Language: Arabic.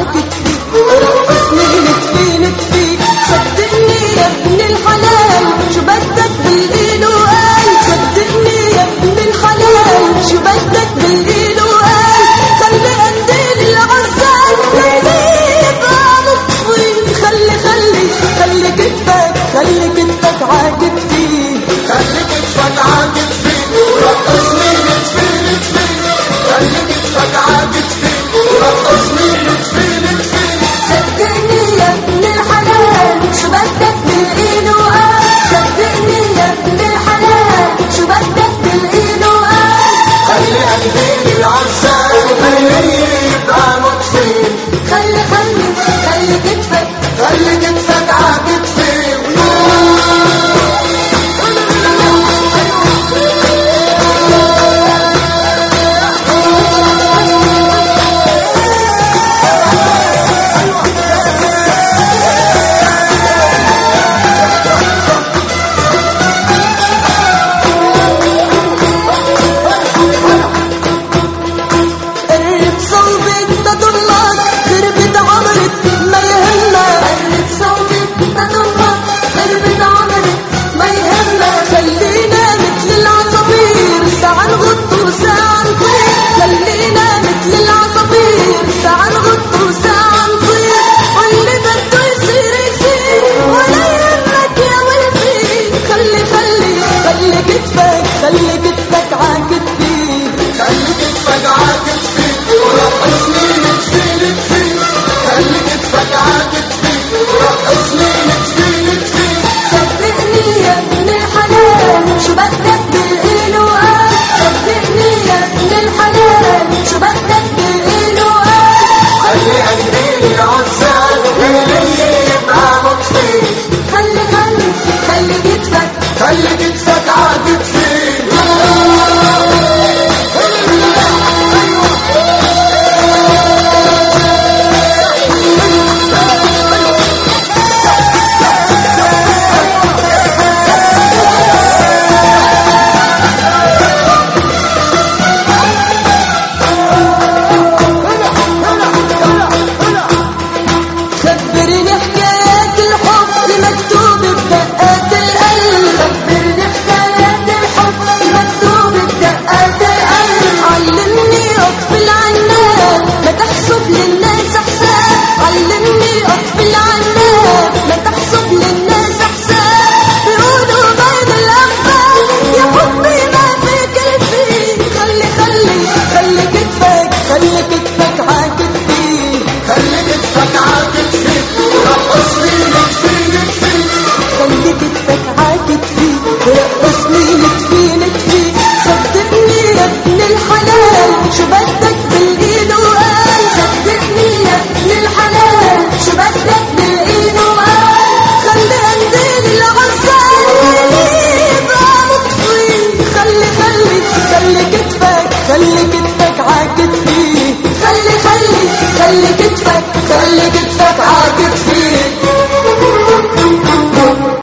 عاتب فيه خلي كتفك خلي كتفك عاكد خلي كتفك عاكد